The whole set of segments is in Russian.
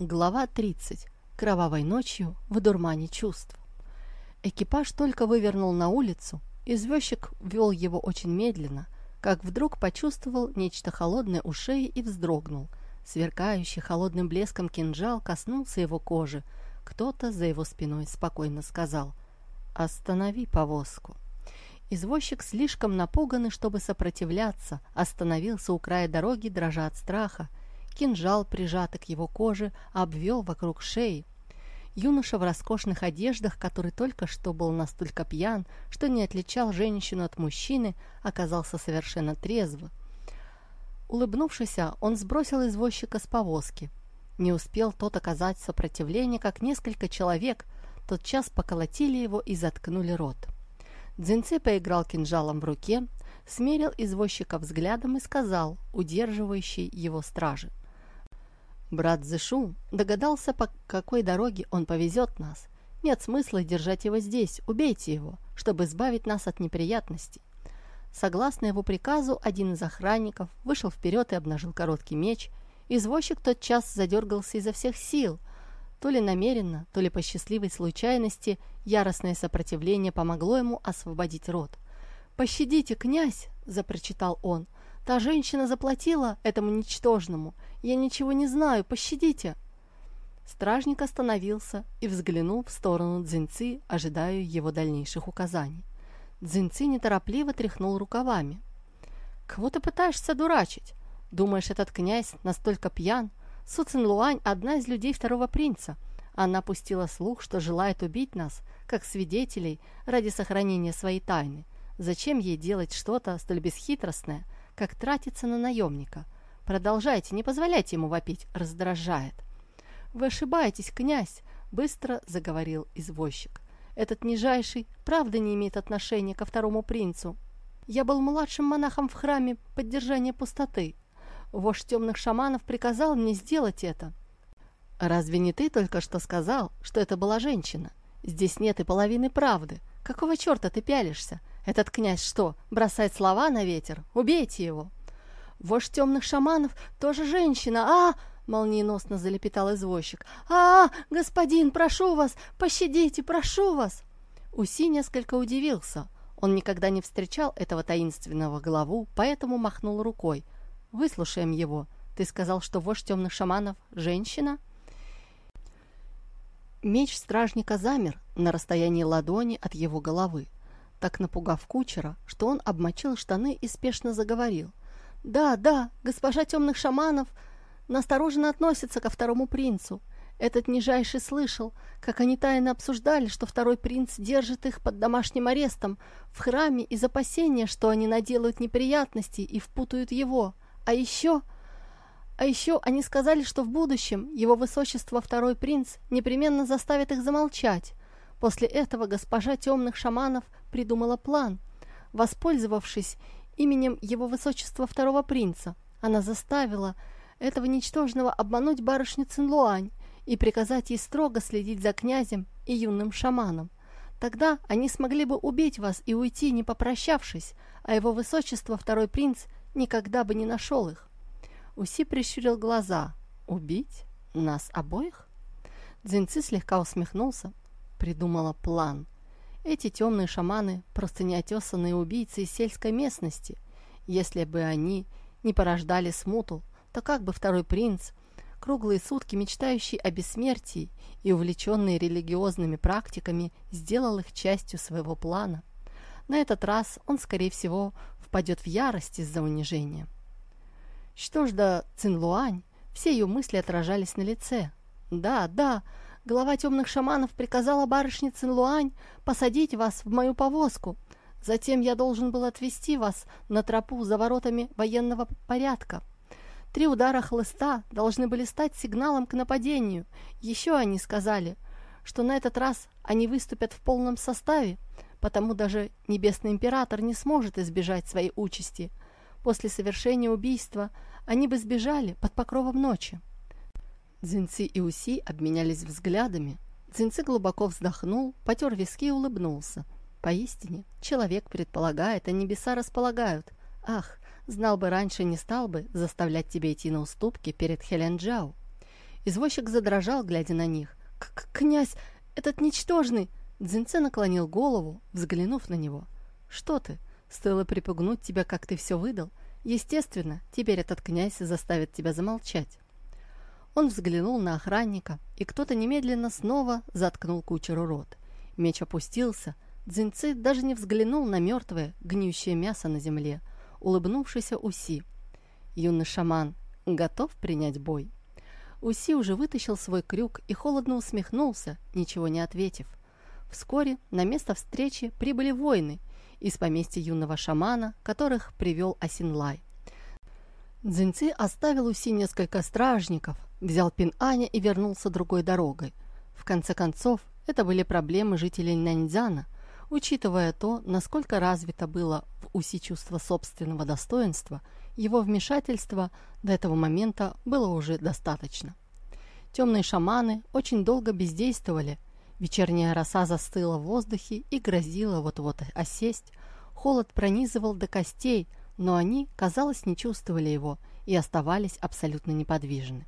Глава 30. Кровавой ночью в дурмане чувств. Экипаж только вывернул на улицу, извозчик вел его очень медленно, как вдруг почувствовал нечто холодное у шеи и вздрогнул. Сверкающий холодным блеском кинжал коснулся его кожи. Кто-то за его спиной спокойно сказал «Останови повозку». Извозчик, слишком напуганный, чтобы сопротивляться, остановился у края дороги, дрожа от страха. Кинжал, прижатый к его коже, обвел вокруг шеи. Юноша в роскошных одеждах, который только что был настолько пьян, что не отличал женщину от мужчины, оказался совершенно трезв. Улыбнувшись, он сбросил извозчика с повозки. Не успел тот оказать сопротивление, как несколько человек тотчас поколотили его и заткнули рот. Дзинцы поиграл кинжалом в руке, смерил извозчика взглядом и сказал, удерживающий его стражи. Брат Зышу догадался, по какой дороге он повезет нас. Нет смысла держать его здесь, убейте его, чтобы избавить нас от неприятностей. Согласно его приказу, один из охранников вышел вперед и обнажил короткий меч. Извозчик тотчас задергался изо всех сил. То ли намеренно, то ли по счастливой случайности яростное сопротивление помогло ему освободить рот. «Пощадите, князь!» – запрочитал он. «Та женщина заплатила этому ничтожному. Я ничего не знаю, пощадите!» Стражник остановился и взглянул в сторону Дзинцы, ожидая его дальнейших указаний. Дзинцы неторопливо тряхнул рукавами. «Кого ты пытаешься дурачить? Думаешь, этот князь настолько пьян? Су Цин Луань – одна из людей второго принца. Она пустила слух, что желает убить нас, как свидетелей, ради сохранения своей тайны. Зачем ей делать что-то столь бесхитростное, как тратиться на наемника? Продолжайте, не позволяйте ему вопить, раздражает. Вы ошибаетесь, князь, быстро заговорил извозчик. Этот нижайший правда не имеет отношения ко второму принцу. Я был младшим монахом в храме поддержания пустоты. Вождь темных шаманов приказал мне сделать это. Разве не ты только что сказал, что это была женщина? Здесь нет и половины правды. Какого черта ты пялишься? Этот князь что, бросает слова на ветер? Убейте его!» Вождь темных шаманов тоже женщина. А, молниеносно залепетал извозчик. А, господин, прошу вас, пощадите, прошу вас. Уси несколько удивился. Он никогда не встречал этого таинственного главу, поэтому махнул рукой. Выслушаем его. Ты сказал, что вождь темных шаманов женщина? Меч стражника замер на расстоянии ладони от его головы, так напугав кучера, что он обмочил штаны и спешно заговорил — да, да, госпожа темных шаманов настороженно относится ко второму принцу. Этот нижайший слышал, как они тайно обсуждали, что второй принц держит их под домашним арестом в храме из опасения, что они наделают неприятностей и впутают его. А еще... А еще они сказали, что в будущем его высочество второй принц непременно заставит их замолчать. После этого госпожа темных шаманов придумала план. Воспользовавшись именем его высочества второго принца. Она заставила этого ничтожного обмануть барышню Цинлуань и приказать ей строго следить за князем и юным шаманом. Тогда они смогли бы убить вас и уйти, не попрощавшись, а его высочество второй принц никогда бы не нашел их. Уси прищурил глаза. «Убить? Нас обоих?» Дзинцы слегка усмехнулся. Придумала план – эти темные шаманы – просто неотесанные убийцы из сельской местности. Если бы они не порождали смуту, то как бы второй принц, круглые сутки мечтающий о бессмертии и увлеченный религиозными практиками, сделал их частью своего плана. На этот раз он, скорее всего, впадет в ярость из-за унижения. Что ж до Цинлуань, все ее мысли отражались на лице. Да, да, Глава темных шаманов приказала барышне Цинлуань посадить вас в мою повозку. Затем я должен был отвезти вас на тропу за воротами военного порядка. Три удара хлыста должны были стать сигналом к нападению. Еще они сказали, что на этот раз они выступят в полном составе, потому даже Небесный Император не сможет избежать своей участи. После совершения убийства они бы сбежали под покровом ночи. Дзинцы и Уси обменялись взглядами. Дзинцы глубоко вздохнул, потер виски и улыбнулся. Поистине, человек предполагает, а небеса располагают. Ах, знал бы раньше, не стал бы заставлять тебя идти на уступки перед Хелен Джао. Извозчик задрожал, глядя на них. «К «Князь, этот ничтожный!» Дзинце наклонил голову, взглянув на него. «Что ты? Стоило припугнуть тебя, как ты все выдал. Естественно, теперь этот князь заставит тебя замолчать». Он взглянул на охранника, и кто-то немедленно снова заткнул кучеру рот. Меч опустился. Дзинцы даже не взглянул на мертвое, гниющее мясо на земле. Улыбнувшийся Уси. Юный шаман готов принять бой. Уси уже вытащил свой крюк и холодно усмехнулся, ничего не ответив. Вскоре на место встречи прибыли воины из поместья юного шамана, которых привел Асинлай. Дзиньци оставил Уси несколько стражников, взял Пин-Аня и вернулся другой дорогой. В конце концов, это были проблемы жителей Наньцзяна, учитывая то, насколько развито было в Уси чувство собственного достоинства, его вмешательства до этого момента было уже достаточно. Темные шаманы очень долго бездействовали, вечерняя роса застыла в воздухе и грозила вот-вот осесть, холод пронизывал до костей – но они, казалось, не чувствовали его и оставались абсолютно неподвижны.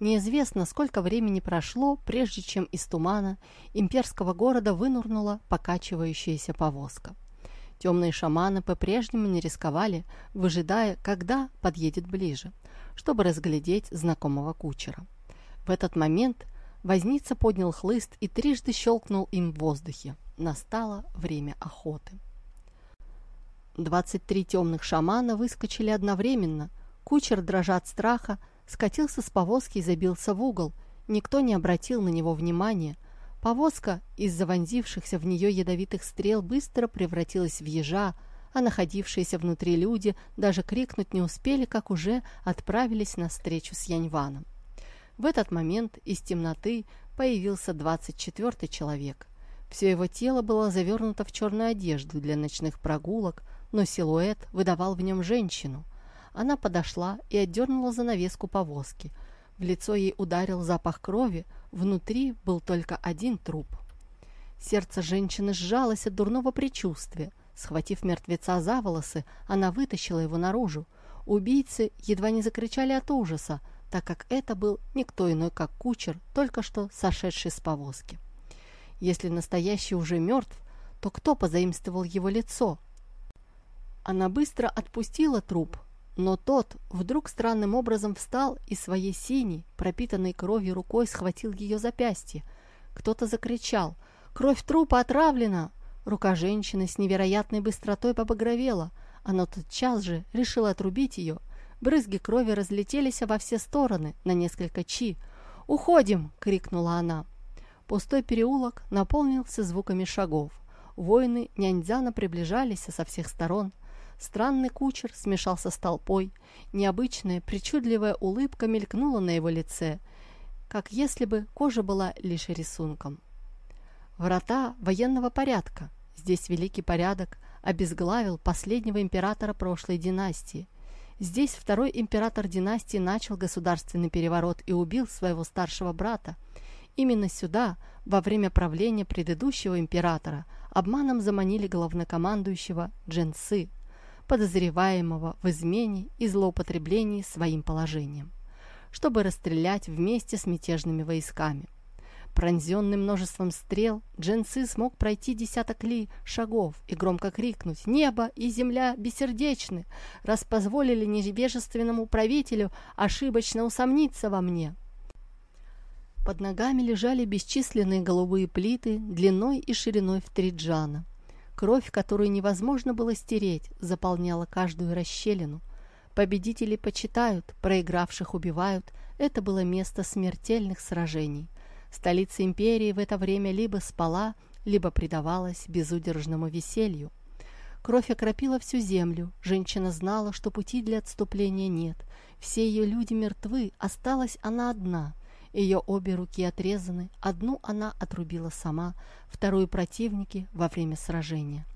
Неизвестно, сколько времени прошло, прежде чем из тумана имперского города вынурнула покачивающаяся повозка. Темные шаманы по-прежнему не рисковали, выжидая, когда подъедет ближе, чтобы разглядеть знакомого кучера. В этот момент возница поднял хлыст и трижды щелкнул им в воздухе. Настало время охоты. Двадцать три темных шамана выскочили одновременно. Кучер, дрожа от страха, скатился с повозки и забился в угол. Никто не обратил на него внимания. Повозка из-за вонзившихся в нее ядовитых стрел быстро превратилась в ежа, а находившиеся внутри люди даже крикнуть не успели, как уже отправились на встречу с Яньваном. В этот момент из темноты появился двадцать четвертый человек. Все его тело было завернуто в черную одежду для ночных прогулок, но силуэт выдавал в нем женщину. Она подошла и отдернула занавеску повозки. В лицо ей ударил запах крови, внутри был только один труп. Сердце женщины сжалось от дурного предчувствия. Схватив мертвеца за волосы, она вытащила его наружу. Убийцы едва не закричали от ужаса, так как это был никто иной, как кучер, только что сошедший с повозки. Если настоящий уже мертв, то кто позаимствовал его лицо? Она быстро отпустила труп, но тот вдруг странным образом встал и своей синей, пропитанной кровью рукой схватил ее запястье. Кто-то закричал «Кровь трупа отравлена!» Рука женщины с невероятной быстротой побагровела. Она тотчас же решила отрубить ее. Брызги крови разлетелись во все стороны на несколько чи. «Уходим!» — крикнула она. Пустой переулок наполнился звуками шагов. Воины няньцзяна приближались со всех сторон. Странный кучер смешался с толпой. Необычная, причудливая улыбка мелькнула на его лице, как если бы кожа была лишь рисунком. Врата военного порядка. Здесь великий порядок обезглавил последнего императора прошлой династии. Здесь второй император династии начал государственный переворот и убил своего старшего брата. Именно сюда, во время правления предыдущего императора, обманом заманили главнокомандующего Дженсы подозреваемого в измене и злоупотреблении своим положением, чтобы расстрелять вместе с мятежными войсками. Пронзенный множеством стрел, Дженсы смог пройти десяток ли шагов и громко крикнуть «Небо и земля бессердечны, раз позволили невежественному правителю ошибочно усомниться во мне». Под ногами лежали бесчисленные голубые плиты длиной и шириной в три джана. Кровь, которую невозможно было стереть, заполняла каждую расщелину. Победители почитают, проигравших убивают. Это было место смертельных сражений. Столица империи в это время либо спала, либо предавалась безудержному веселью. Кровь окропила всю землю. Женщина знала, что пути для отступления нет. Все ее люди мертвы, осталась она одна. Ее обе руки отрезаны, одну она отрубила сама, вторую противники во время сражения.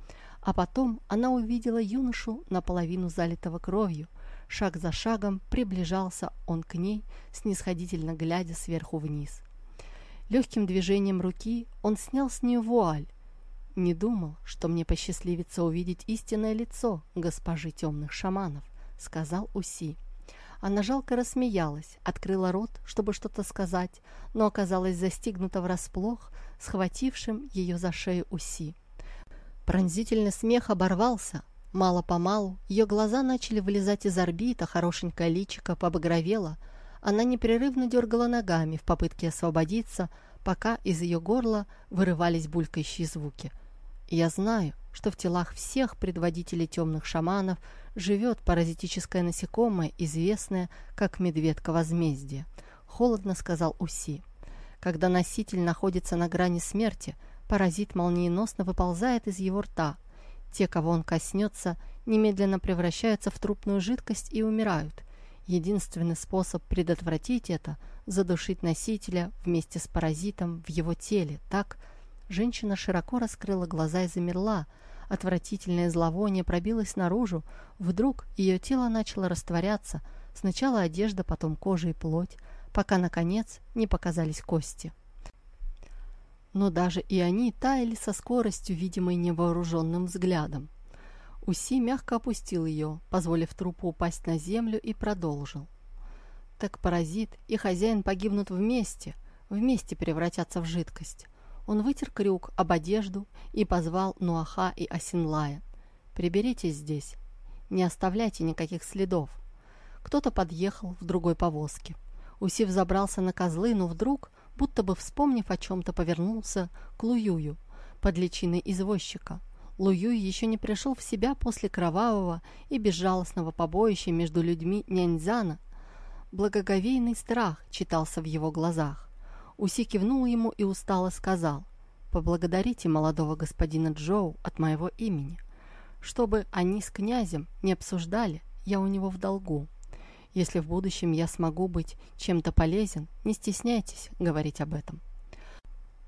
А потом она увидела юношу, наполовину залитого кровью. Шаг за шагом приближался он к ней, снисходительно глядя сверху вниз. Легким движением руки он снял с нее вуаль. «Не думал, что мне посчастливится увидеть истинное лицо госпожи темных шаманов», — сказал Уси. Она жалко рассмеялась, открыла рот, чтобы что-то сказать, но оказалась застигнута врасплох, схватившим ее за шею Уси. Пронзительный смех оборвался. Мало-помалу ее глаза начали вылезать из орбита, хорошенькое личико побагровело. Она непрерывно дергала ногами в попытке освободиться, пока из ее горла вырывались булькающие звуки. «Я знаю, что в телах всех предводителей темных шаманов живет паразитическое насекомое, известное как медведка возмездия», — холодно сказал Уси. «Когда носитель находится на грани смерти, паразит молниеносно выползает из его рта. Те, кого он коснется, немедленно превращаются в трупную жидкость и умирают. Единственный способ предотвратить это – задушить носителя вместе с паразитом в его теле. Так женщина широко раскрыла глаза и замерла. Отвратительное зловоние пробилось наружу. Вдруг ее тело начало растворяться. Сначала одежда, потом кожа и плоть, пока, наконец, не показались кости. Но даже и они таяли со скоростью, видимой невооруженным взглядом. Уси мягко опустил ее, позволив трупу упасть на землю и продолжил. Так паразит и хозяин погибнут вместе, вместе превратятся в жидкость. Он вытер крюк об одежду и позвал Нуаха и Асинлая. «Приберитесь здесь. Не оставляйте никаких следов». Кто-то подъехал в другой повозке. Уси взобрался на козлы, но вдруг, будто бы вспомнив о чем-то, повернулся к Луюю под личиной извозчика – Луюй еще не пришел в себя после кровавого и безжалостного побоища между людьми Няньзана. Благоговейный страх читался в его глазах. Уси кивнул ему и устало сказал, «Поблагодарите молодого господина Джоу от моего имени. Чтобы они с князем не обсуждали, я у него в долгу. Если в будущем я смогу быть чем-то полезен, не стесняйтесь говорить об этом».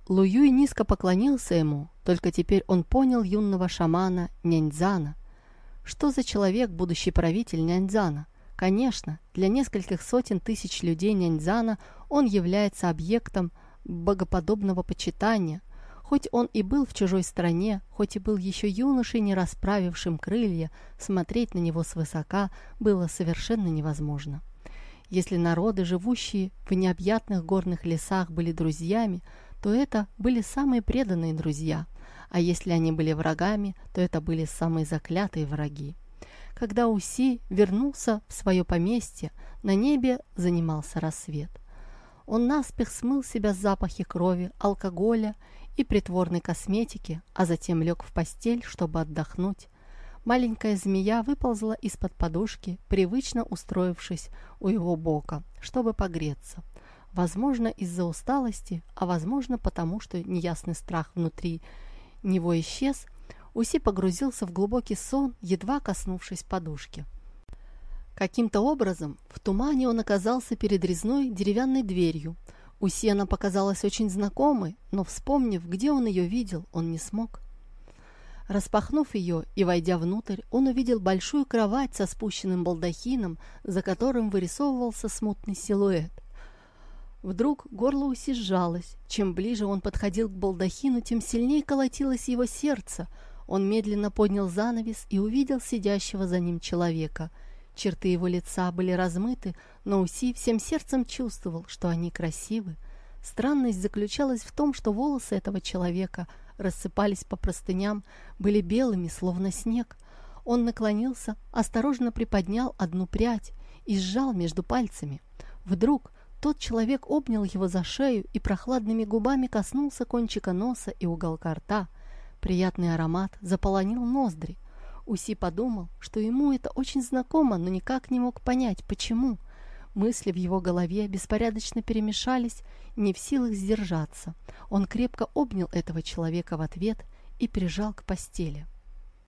Луюй низко поклонился ему, только теперь он понял юного шамана Няньцзана. Что за человек будущий правитель Няньцзана? Конечно, для нескольких сотен тысяч людей Няньцзана он является объектом богоподобного почитания. Хоть он и был в чужой стране, хоть и был еще юношей, не расправившим крылья, смотреть на него свысока было совершенно невозможно. Если народы, живущие в необъятных горных лесах, были друзьями, то это были самые преданные друзья, а если они были врагами, то это были самые заклятые враги. Когда Уси вернулся в свое поместье, на небе занимался рассвет. Он наспех смыл себя запахи крови, алкоголя и притворной косметики, а затем лег в постель, чтобы отдохнуть. Маленькая змея выползла из-под подушки, привычно устроившись у его бока, чтобы погреться – Возможно, из-за усталости, а возможно, потому что неясный страх внутри него исчез, Уси погрузился в глубокий сон, едва коснувшись подушки. Каким-то образом в тумане он оказался перед резной деревянной дверью. Уси она показалась очень знакомой, но, вспомнив, где он ее видел, он не смог. Распахнув ее и войдя внутрь, он увидел большую кровать со спущенным балдахином, за которым вырисовывался смутный силуэт – Вдруг горло Уси сжалось. Чем ближе он подходил к балдахину, тем сильнее колотилось его сердце. Он медленно поднял занавес и увидел сидящего за ним человека. Черты его лица были размыты, но Уси всем сердцем чувствовал, что они красивы. Странность заключалась в том, что волосы этого человека рассыпались по простыням, были белыми, словно снег. Он наклонился, осторожно приподнял одну прядь и сжал между пальцами. Вдруг тот человек обнял его за шею и прохладными губами коснулся кончика носа и уголка рта. Приятный аромат заполонил ноздри. Уси подумал, что ему это очень знакомо, но никак не мог понять, почему. Мысли в его голове беспорядочно перемешались, не в силах сдержаться. Он крепко обнял этого человека в ответ и прижал к постели.